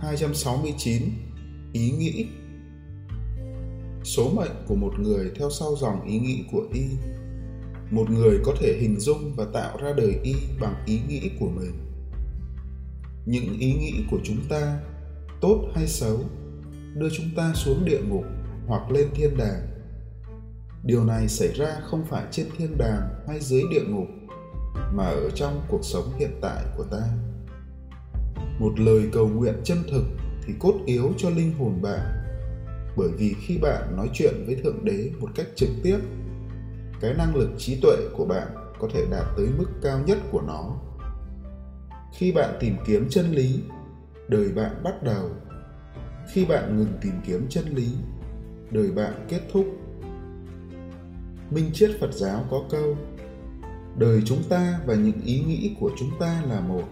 269 Ý nghĩ. Số mệnh của một người theo sau dòng ý nghĩ của y. Một người có thể hình dung và tạo ra đời y bằng ý nghĩ của mình. Những ý nghĩ của chúng ta, tốt hay xấu, đưa chúng ta xuống địa ngục hoặc lên thiên đàng. Điều này xảy ra không phải trên thiên đàng hay dưới địa ngục mà ở trong cuộc sống hiện tại của ta một lời cầu nguyện chân thực thì cốt yếu cho linh hồn bạn. Bởi vì khi bạn nói chuyện với thượng đế một cách trực tiếp, cái năng lực trí tuệ của bạn có thể đạt tới mức cao nhất của nó. Khi bạn tìm kiếm chân lý, đời bạn bắt đầu. Khi bạn ngừng tìm kiếm chân lý, đời bạn kết thúc. Minh triết phật giáo có câu, đời chúng ta và những ý nghĩ của chúng ta là một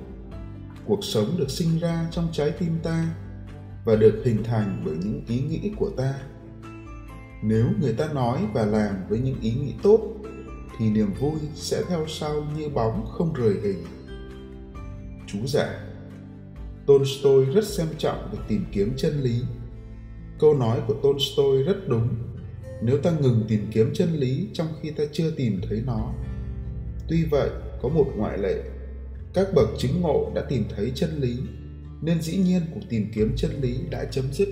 cuộc sống được sinh ra trong trái tim ta và được hình thành bởi những ý nghĩ của ta. Nếu người ta nói và làm với những ý nghĩ tốt, thì niềm vui sẽ theo sau như bóng không rời hình. Chú giải tolstoy rất xem trọng việc tìm kiếm chân lý. Câu nói của tolstoy rất đúng. Nếu ta ngừng tìm kiếm chân lý trong khi ta chưa tìm thấy nó. Tuy vậy, có một ngoại lệ các bậc chứng ngộ đã tìm thấy chân lý, nên dĩ nhiên cuộc tìm kiếm chân lý đã chấm dứt.